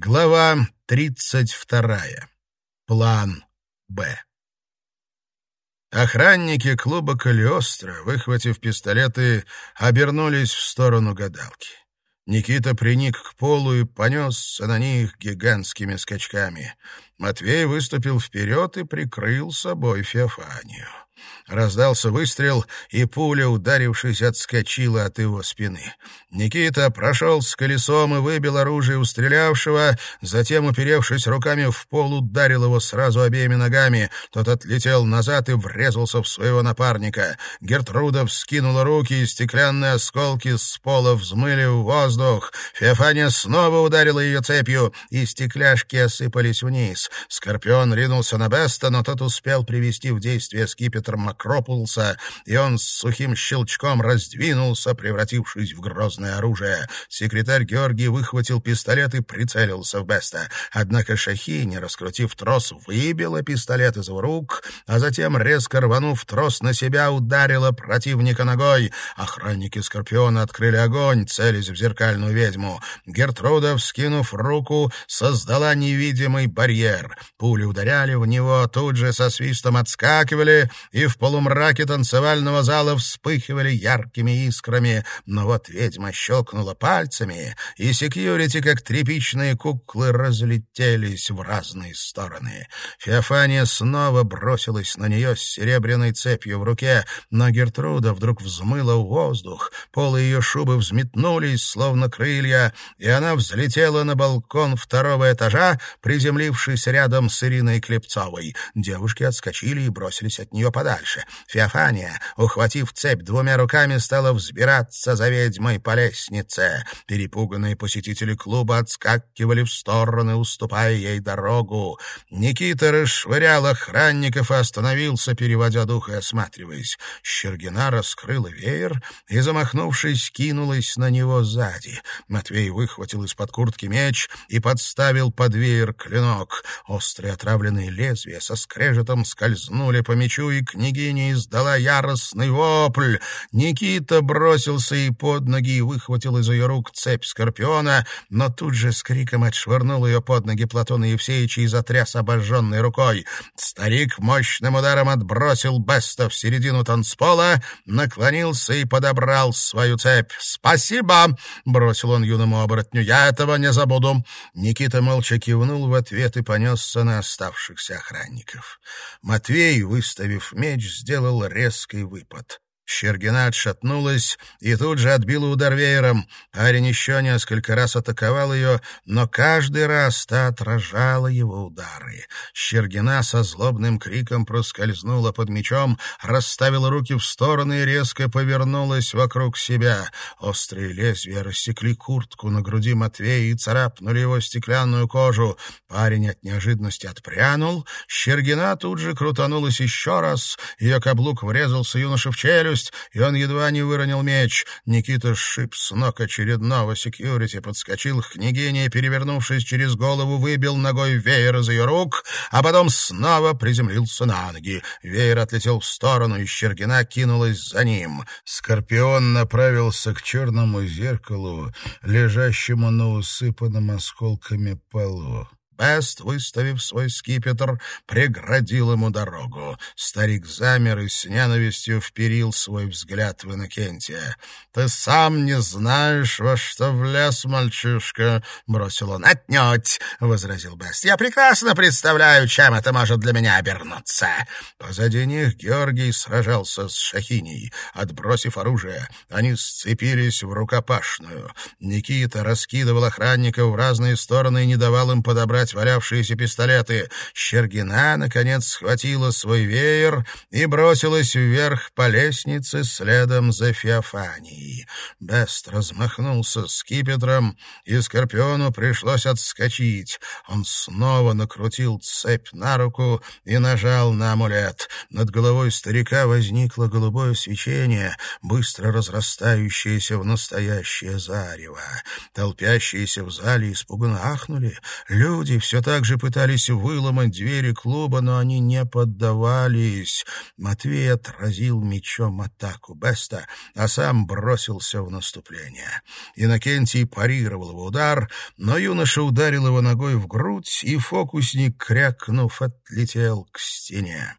Глава 32. План «Б». Охранники клуба Калиостро, выхватив пистолеты, обернулись в сторону гадалки. Никита приник к полу и понесся на них гигантскими скачками. Матвей выступил вперед и прикрыл собой Феофанию. Раздался выстрел, и пуля, ударившись, отскочила от его спины. Никита прошел с колесом и выбил оружие у стрелявшего, затем, уперевшись руками в пол, ударил его сразу обеими ногами. Тот отлетел назад и врезался в своего напарника. Гертруда вскинула руки, и стеклянные осколки с пола взмыли в воздух. Феофания снова ударила ее цепью, и стекляшки осыпались вниз. Скорпион ринулся на Беста, но тот успел привести в действие скипетр Макропулса, и он с сухим щелчком раздвинулся, превратившись в грозное оружие. Секретарь Георгий выхватил пистолет и прицелился в Беста. Однако Шахини, раскрутив трос, выбила пистолет из рук, а затем, резко рванув трос на себя, ударила противника ногой. Охранники Скорпиона открыли огонь, целясь в зеркальную ведьму. Гертруда, вскинув руку, создала невидимый барьер. Пули ударяли в него, тут же со свистом отскакивали, в полумраке танцевального зала вспыхивали яркими искрами. Но вот ведьма щелкнула пальцами, и секьюрити, как тряпичные куклы, разлетелись в разные стороны. Феофания снова бросилась на нее с серебряной цепью в руке, но Гертруда вдруг взмыла в воздух, полы ее шубы взметнулись, словно крылья, и она взлетела на балкон второго этажа, приземлившись рядом с Ириной Клепцовой. Девушки отскочили и бросились от нее подальше. Феофания, ухватив цепь двумя руками, стала взбираться за ведьмой по лестнице. Перепуганные посетители клуба отскакивали в стороны, уступая ей дорогу. Никита расшвырял охранников и остановился, переводя дух и осматриваясь. Щергина раскрыла веер и, замахнувшись, кинулась на него сзади. Матвей выхватил из-под куртки меч и подставил под веер клинок. Острые отравленные лезвия со скрежетом скользнули по мечу, и княгиня издала яростный вопль. Никита бросился ей под ноги и выхватил из ее рук цепь скорпиона, но тут же с криком отшвырнул ее под ноги Платона Евсеевича и затряс обожженной рукой. Старик мощным ударом отбросил Беста в середину танцпола, наклонился и подобрал свою цепь. «Спасибо!» — бросил он юному оборотню. «Я этого не забуду!» Никита молча кивнул в ответ и понесся на оставшихся охранников. Матвей, выставив меч, сделал резкий выпад. Щергина отшатнулась и тут же отбила удар веером. Парень еще несколько раз атаковал ее, но каждый раз та отражала его удары. Щергина со злобным криком проскользнула под мечом, расставила руки в стороны и резко повернулась вокруг себя. Острые лезвия рассекли куртку на груди Матвея и царапнули его стеклянную кожу. Парень от неожиданности отпрянул. Щергина тут же крутанулась еще раз. Ее каблук врезался юноше в челюсть, челюсть, и он едва не выронил меч. Никита сшиб с ног очередного секьюрити, подскочил к княгине перевернувшись через голову, выбил ногой веер из ее рук, а потом снова приземлился на ноги. Веер отлетел в сторону, и Щергина кинулась за ним. Скорпион направился к черному зеркалу, лежащему на усыпанном осколками полу. Бест, выставив свой скипетр, преградил ему дорогу. Старик замер и с ненавистью вперил свой взгляд в Иннокентия. — Ты сам не знаешь, во что влез, мальчишка, — бросил он. — Отнюдь, — возразил Бест. — Я прекрасно представляю, чем это может для меня обернуться. Позади них Георгий сражался с Шахиней. Отбросив оружие, они сцепились в рукопашную. Никита раскидывал охранников в разные стороны и не давал им подобрать подобрать валявшиеся пистолеты. Щергина, наконец, схватила свой веер и бросилась вверх по лестнице следом за Феофанией. Бест размахнулся скипетром, и Скорпиону пришлось отскочить. Он снова накрутил цепь на руку и нажал на амулет. Над головой старика возникло голубое свечение, быстро разрастающееся в настоящее зарево. Толпящиеся в зале испуганно ахнули. Люди все так же пытались выломать двери клуба, но они не поддавались. Матвей отразил мечом атаку Беста, а сам бросился в наступление. Иннокентий парировал его удар, но юноша ударил его ногой в грудь, и фокусник, крякнув, отлетел к стене.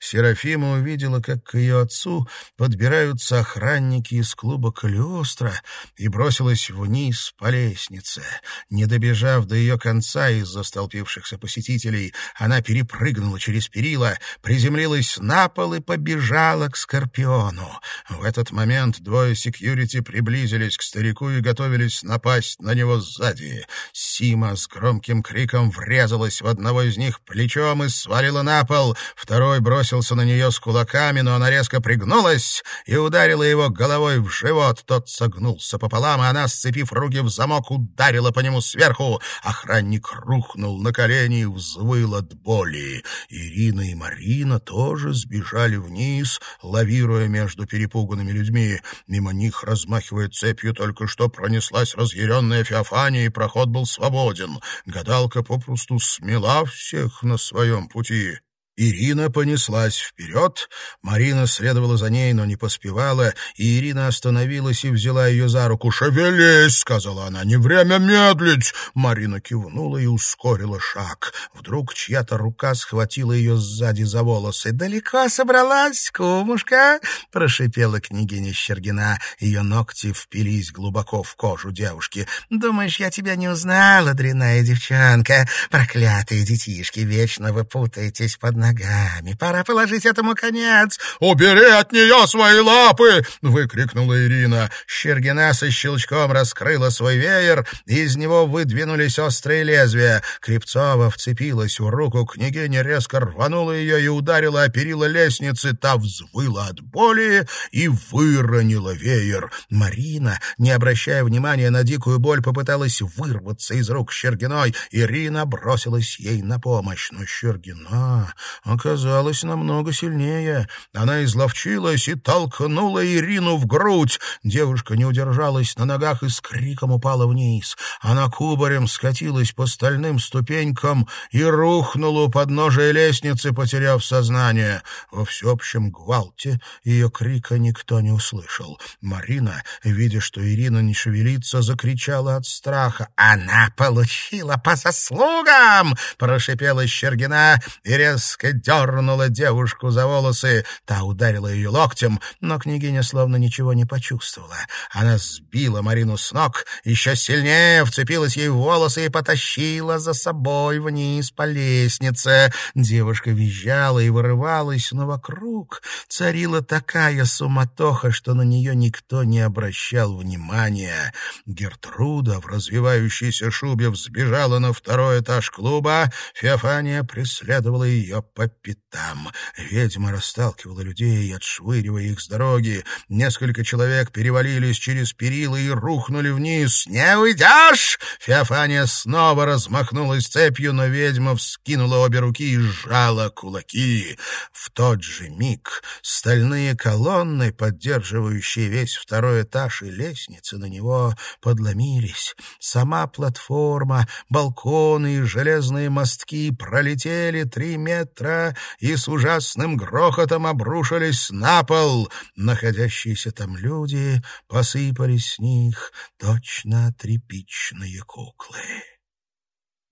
Серафима увидела, как к ее отцу подбираются охранники из клуба Калиостро и бросилась вниз по лестнице. Не добежав до ее конца из-за столпившихся посетителей, она перепрыгнула через перила, приземлилась на пол и побежала к Скорпиону. В этот момент двое секьюрити приблизились к старику и готовились напасть на него сзади. Сима с громким криком врезалась в одного из них плечом и свалила на пол, второй бросил бросился на нее с кулаками, но она резко пригнулась и ударила его головой в живот. Тот согнулся пополам, и она, сцепив руки в замок, ударила по нему сверху. Охранник рухнул на колени и взвыл от боли. Ирина и Марина тоже сбежали вниз, лавируя между перепуганными людьми. Мимо них, размахивая цепью, только что пронеслась разъяренная Феофания, и проход был свободен. Гадалка попросту смела всех на своем пути. Ирина понеслась вперед, Марина следовала за ней, но не поспевала, и Ирина остановилась и взяла ее за руку. «Шевелись!» — сказала она. «Не время медлить!» Марина кивнула и ускорила шаг. Вдруг чья-то рука схватила ее сзади за волосы. «Далеко собралась, кумушка?» — прошипела княгиня Щергина. Ее ногти впились глубоко в кожу девушки. «Думаешь, я тебя не узнала, дрянная девчонка? Проклятые детишки, вечно вы путаетесь под ногами ногами. Пора положить этому конец. «Убери от нее свои лапы!» — выкрикнула Ирина. Щергина со щелчком раскрыла свой веер, и из него выдвинулись острые лезвия. Крепцова вцепилась в руку, княгиня резко рванула ее и ударила о перила лестницы. Та взвыла от боли и выронила веер. Марина, не обращая внимания на дикую боль, попыталась вырваться из рук Щергиной. Ирина бросилась ей на помощь, но Щергина оказалась намного сильнее. Она изловчилась и толкнула Ирину в грудь. Девушка не удержалась на ногах и с криком упала вниз. Она кубарем скатилась по стальным ступенькам и рухнула у подножия лестницы, потеряв сознание. Во всеобщем гвалте ее крика никто не услышал. Марина, видя, что Ирина не шевелится, закричала от страха. «Она получила по заслугам!» — прошипела Щергина и резко резко дернула девушку за волосы. Та ударила ее локтем, но княгиня словно ничего не почувствовала. Она сбила Марину с ног, еще сильнее вцепилась ей в волосы и потащила за собой вниз по лестнице. Девушка визжала и вырывалась, но вокруг царила такая суматоха, что на нее никто не обращал внимания. Гертруда в развивающейся шубе взбежала на второй этаж клуба. Феофания преследовала ее по пятам. Ведьма расталкивала людей, отшвыривая их с дороги. Несколько человек перевалились через перила и рухнули вниз. «Не уйдешь!» Феофания снова размахнулась цепью, но ведьма вскинула обе руки и сжала кулаки. В тот же миг стальные колонны, поддерживающие весь второй этаж и лестницы на него, подломились. Сама платформа, балконы и железные мостки пролетели три метра ветра и с ужасным грохотом обрушились на пол. Находящиеся там люди посыпались с них точно тряпичные куклы.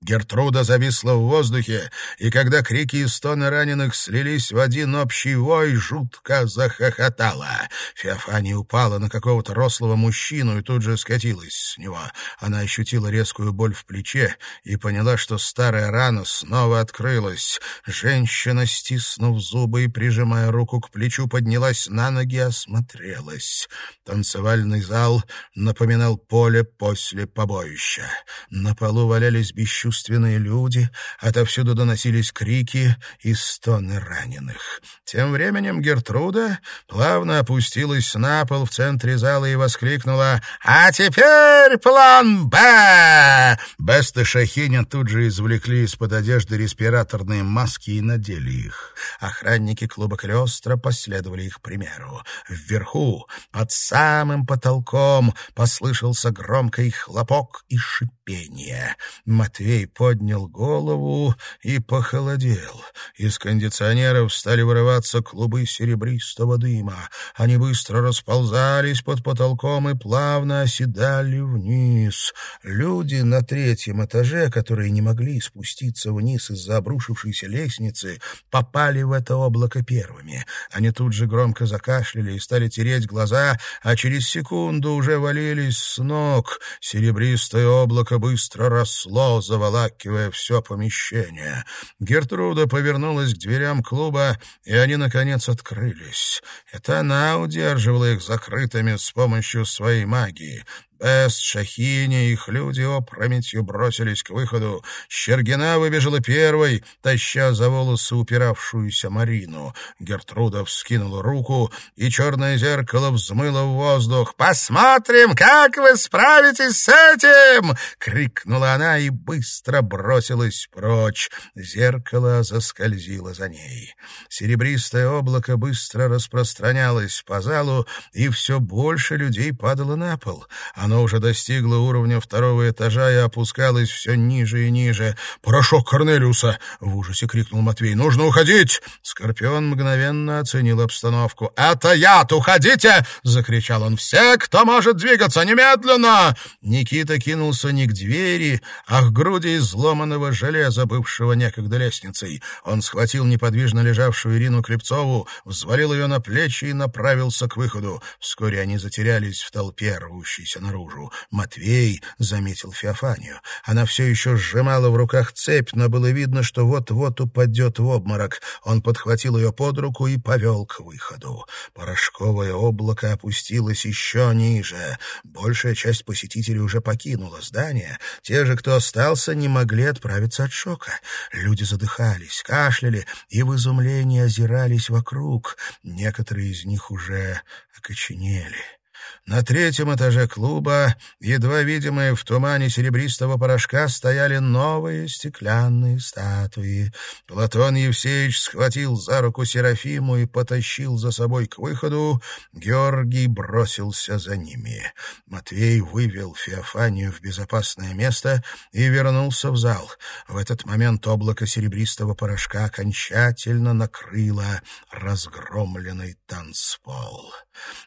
Гертруда зависла в воздухе, и когда крики и стоны раненых слились в один общий вой, жутко захохотала. Феофания упала на какого-то рослого мужчину и тут же скатилась с него. Она ощутила резкую боль в плече и поняла, что старая рана снова открылась. Женщина, стиснув зубы и прижимая руку к плечу, поднялась на ноги и осмотрелась. Танцевальный зал напоминал поле после побоища. На полу валялись бесчувственные бесчувственные люди, отовсюду доносились крики и стоны раненых. Тем временем Гертруда плавно опустилась на пол в центре зала и воскликнула «А теперь план Б!» Бест и Шахиня тут же извлекли из-под одежды респираторные маски и надели их. Охранники клуба Клёстра последовали их примеру. Вверху, под самым потолком, послышался громкий хлопок и шипение пение. Матвей поднял голову и похолодел. Из кондиционеров стали вырываться клубы серебристого дыма. Они быстро расползались под потолком и плавно оседали вниз. Люди на третьем этаже, которые не могли спуститься вниз из-за обрушившейся лестницы, попали в это облако первыми. Они тут же громко закашляли и стали тереть глаза, а через секунду уже валились с ног. Серебристое облако быстро росло, заволакивая все помещение. Гертруда повернулась к дверям клуба, и они, наконец, открылись. Это она удерживала их закрытыми с помощью своей магии. Бест, Шахини и их люди опрометью бросились к выходу. Щергина выбежала первой, таща за волосы упиравшуюся Марину. Гертруда вскинула руку, и черное зеркало взмыло в воздух. «Посмотрим, как вы справитесь с этим!» — крикнула она и быстро бросилась прочь. Зеркало заскользило за ней. Серебристое облако быстро распространялось по залу, и все больше людей падало на пол. Оно уже достигло уровня второго этажа и опускалось все ниже и ниже. «Порошок Корнелиуса!» — в ужасе крикнул Матвей. «Нужно уходить!» Скорпион мгновенно оценил обстановку. «Это яд! Уходите!» — закричал он. «Все, кто может двигаться, немедленно!» Никита кинулся не к двери, а к груди изломанного железа, бывшего некогда лестницей. Он схватил неподвижно лежавшую Ирину Клепцову, взвалил ее на плечи и направился к выходу. Вскоре они затерялись в толпе, рвущейся наружу наружу. Матвей заметил Феофанию. Она все еще сжимала в руках цепь, но было видно, что вот-вот упадет в обморок. Он подхватил ее под руку и повел к выходу. Порошковое облако опустилось еще ниже. Большая часть посетителей уже покинула здание. Те же, кто остался, не могли отправиться от шока. Люди задыхались, кашляли и в изумлении озирались вокруг. Некоторые из них уже окоченели. На третьем этаже клуба, едва видимые в тумане серебристого порошка, стояли новые стеклянные статуи. Платон Евсеевич схватил за руку Серафиму и потащил за собой к выходу. Георгий бросился за ними. Матвей вывел Феофанию в безопасное место и вернулся в зал. В этот момент облако серебристого порошка окончательно накрыло разгромленный танцпол.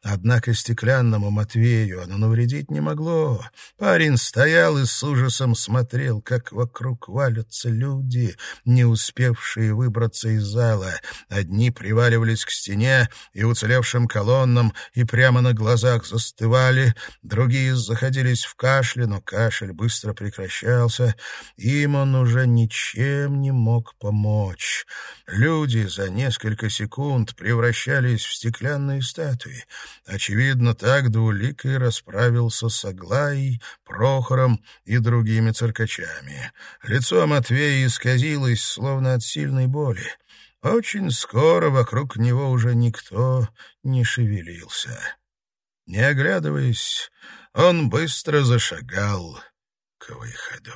Однако стеклянному Матвею оно навредить не могло. Парень стоял и с ужасом смотрел, как вокруг валятся люди, не успевшие выбраться из зала. Одни приваливались к стене и уцелевшим колоннам и прямо на глазах застывали, другие заходились в кашле, но кашель быстро прекращался. Им он уже ничем не мог помочь. Люди за несколько секунд превращались в стеклянные статуи. Очевидно, так Двуликой расправился с Аглаей, Прохором и другими циркачами. Лицо Матвея исказилось, словно от сильной боли. Очень скоро вокруг него уже никто не шевелился. Не оглядываясь, он быстро зашагал к выходу.